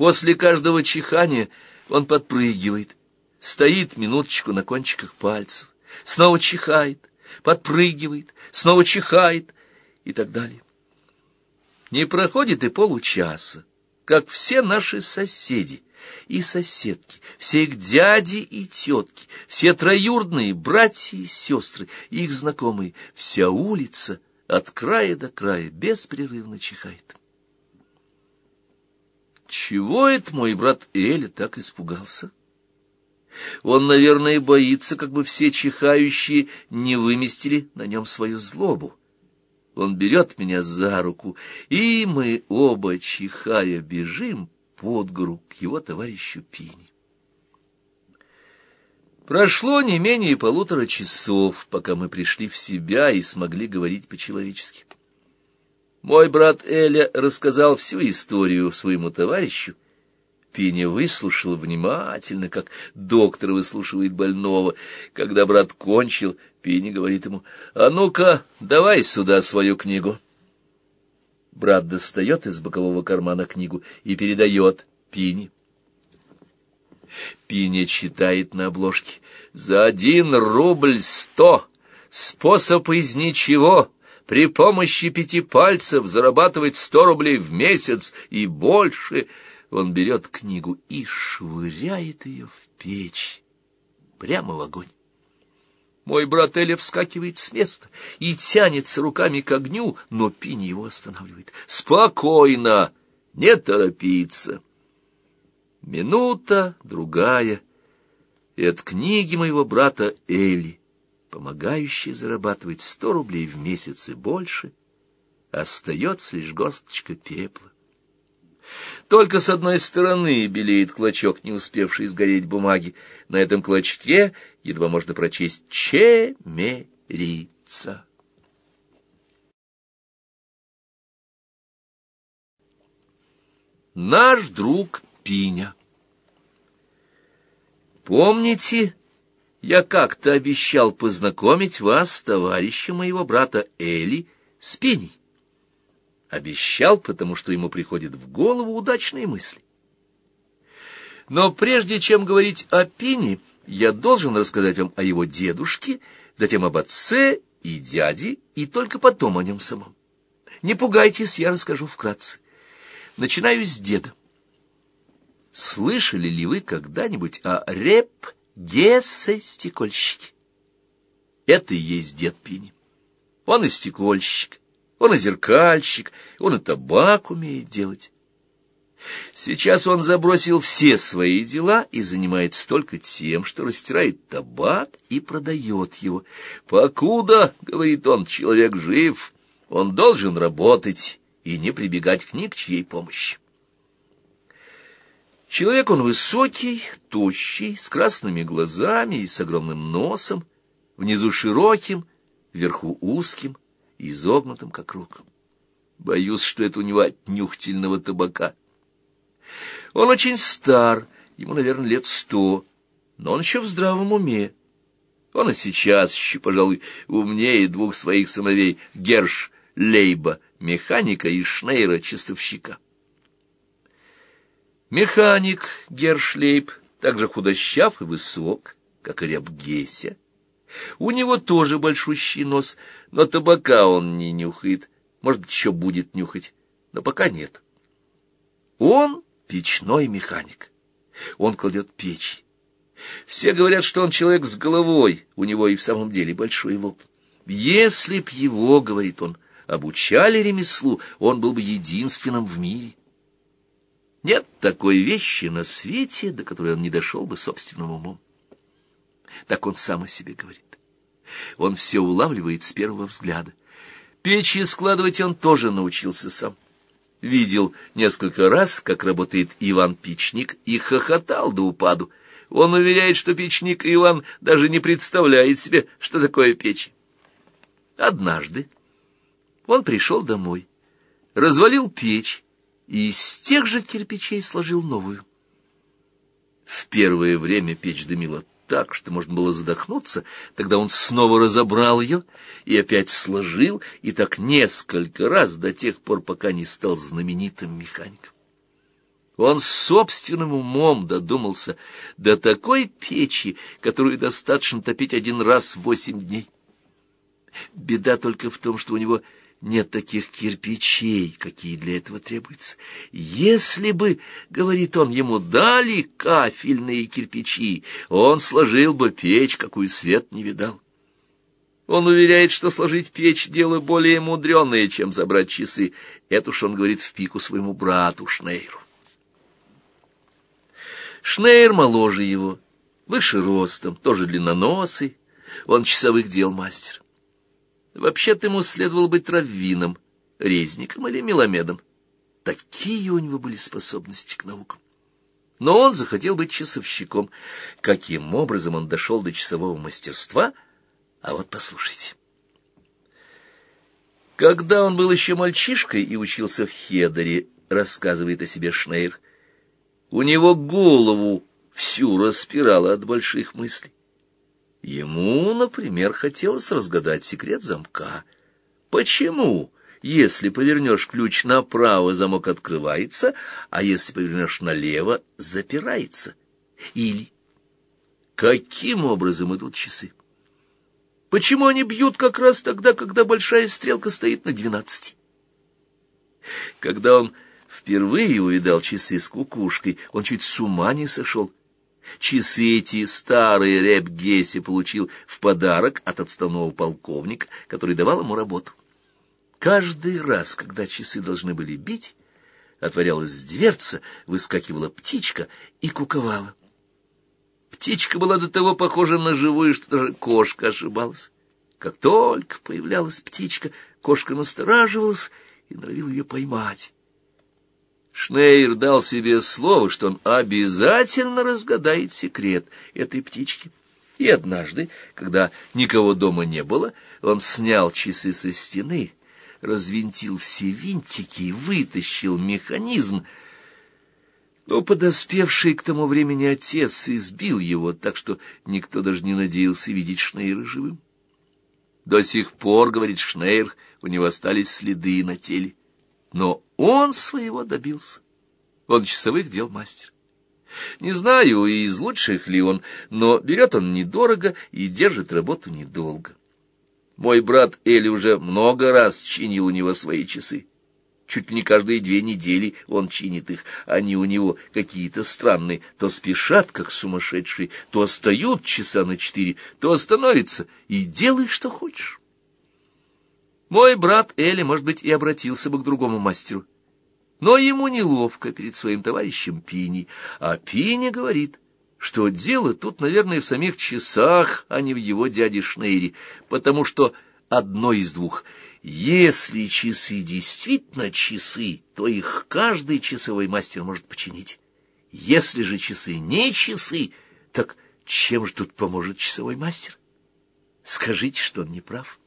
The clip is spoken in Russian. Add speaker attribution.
Speaker 1: После каждого чихания он подпрыгивает, стоит минуточку на кончиках пальцев, снова чихает, подпрыгивает, снова чихает и так далее. Не проходит и получаса, как все наши соседи и соседки, все их дяди и тетки, все троюродные братья и сестры, их знакомые, вся улица от края до края беспрерывно чихает. Чего это мой брат Эля так испугался? Он, наверное, боится, как бы все чихающие не выместили на нем свою злобу. Он берет меня за руку, и мы оба, чихая, бежим под гору к его товарищу Пини. Прошло не менее полутора часов, пока мы пришли в себя и смогли говорить по-человечески. Мой брат Эля рассказал всю историю своему товарищу. Пиня выслушал внимательно, как доктор выслушивает больного. Когда брат кончил, Пиня говорит ему, «А ну-ка, давай сюда свою книгу». Брат достает из бокового кармана книгу и передает Пине. Пиня читает на обложке «За один рубль сто! Способ из ничего!» При помощи пяти пальцев зарабатывать сто рублей в месяц и больше. Он берет книгу и швыряет ее в печь, прямо в огонь. Мой брат Эля вскакивает с места и тянется руками к огню, но Пини его останавливает. «Спокойно! Не торопиться!» Минута, другая, и от книги моего брата Эли помогающий зарабатывать сто рублей в месяц и больше, остается лишь горсточка пепла. Только с одной стороны белеет клочок, не успевший сгореть бумаги. На этом клочке едва можно прочесть «Чемерица». Наш друг Пиня. Помните, я как-то обещал познакомить вас с товарищем моего брата Эли с Пеней. Обещал, потому что ему приходят в голову удачные мысли. Но прежде чем говорить о Пине, я должен рассказать вам о его дедушке, затем об отце и дяде, и только потом о нем самом. Не пугайтесь, я расскажу вкратце. Начинаю с деда. Слышали ли вы когда-нибудь о реп Гессе-стекольщики. Это и есть дед Пини. Он и стекольщик, он и зеркальщик, он и табак умеет делать. Сейчас он забросил все свои дела и занимается только тем, что растирает табак и продает его. «Покуда, — говорит он, — человек жив, он должен работать и не прибегать к ни к чьей помощи. Человек он высокий, тощий, с красными глазами и с огромным носом, внизу широким, вверху узким изогнутым, как рук. Боюсь, что это у него от нюхтельного табака. Он очень стар, ему, наверное, лет сто, но он еще в здравом уме. Он и сейчас еще, пожалуй, умнее двух своих сыновей Герш Лейба, механика, и Шнейра, чистовщика. Механик Гершлейб также худощав и высок, как и ряб Геся. У него тоже большущий нос, но табака он не нюхает, может быть, еще будет нюхать, но пока нет. Он печной механик. Он кладет печь. Все говорят, что он человек с головой, у него и в самом деле большой лоб. Если б его, говорит он, обучали ремеслу, он был бы единственным в мире. Нет такой вещи на свете, до которой он не дошел бы собственным умом. Так он сам о себе говорит. Он все улавливает с первого взгляда. Печи складывать он тоже научился сам. Видел несколько раз, как работает Иван Печник, и хохотал до упаду. Он уверяет, что печник Иван даже не представляет себе, что такое печь. Однажды он пришел домой, развалил печь, и из тех же кирпичей сложил новую. В первое время печь дымила так, что можно было задохнуться, тогда он снова разобрал ее и опять сложил, и так несколько раз до тех пор, пока не стал знаменитым механиком. Он собственным умом додумался до такой печи, которую достаточно топить один раз в восемь дней. Беда только в том, что у него нет таких кирпичей, какие для этого требуются. Если бы, — говорит он, — ему дали кафельные кирпичи, он сложил бы печь, какую свет не видал. Он уверяет, что сложить печь — дело более мудреное, чем забрать часы. Это уж он говорит в пику своему брату Шнейру. Шнейр моложе его, выше ростом, тоже длинноносый, он часовых дел мастер. Вообще-то ему следовало быть раввином, резником или меломедом. Такие у него были способности к наукам. Но он захотел быть часовщиком. Каким образом он дошел до часового мастерства? А вот послушайте. Когда он был еще мальчишкой и учился в Хедере, рассказывает о себе Шнейр, у него голову всю распирало от больших мыслей. Ему, например, хотелось разгадать секрет замка. Почему, если повернешь ключ направо, замок открывается, а если повернешь налево, запирается? Или каким образом идут часы? Почему они бьют как раз тогда, когда большая стрелка стоит на двенадцати? Когда он впервые увидал часы с кукушкой, он чуть с ума не сошел. Часы эти старые Рэб Гесси получил в подарок от отставного полковника, который давал ему работу. Каждый раз, когда часы должны были бить, отворялась дверца, выскакивала птичка и куковала. Птичка была до того похожа на живую, что даже кошка ошибалась. Как только появлялась птичка, кошка настораживалась и норовила ее поймать. Шнейр дал себе слово, что он обязательно разгадает секрет этой птички. И однажды, когда никого дома не было, он снял часы со стены, развинтил все винтики, вытащил механизм, но подоспевший к тому времени отец избил его, так что никто даже не надеялся видеть Шнейра живым. До сих пор, говорит Шнейр, у него остались следы на теле. Но он своего добился. Он часовых дел мастер. Не знаю, из лучших ли он, но берет он недорого и держит работу недолго. Мой брат Эли уже много раз чинил у него свои часы. Чуть ли не каждые две недели он чинит их. Они у него какие-то странные. То спешат, как сумасшедшие, то остают часа на четыре, то остановятся. И делай, что хочешь. Мой брат Эли, может быть, и обратился бы к другому мастеру. Но ему неловко перед своим товарищем Пини, а Пини говорит, что дело тут, наверное, в самих часах, а не в его дяде Шнейре, потому что одно из двух. Если часы действительно часы, то их каждый часовой мастер может починить. Если же часы не часы, так чем же тут поможет часовой мастер? Скажите, что он не прав.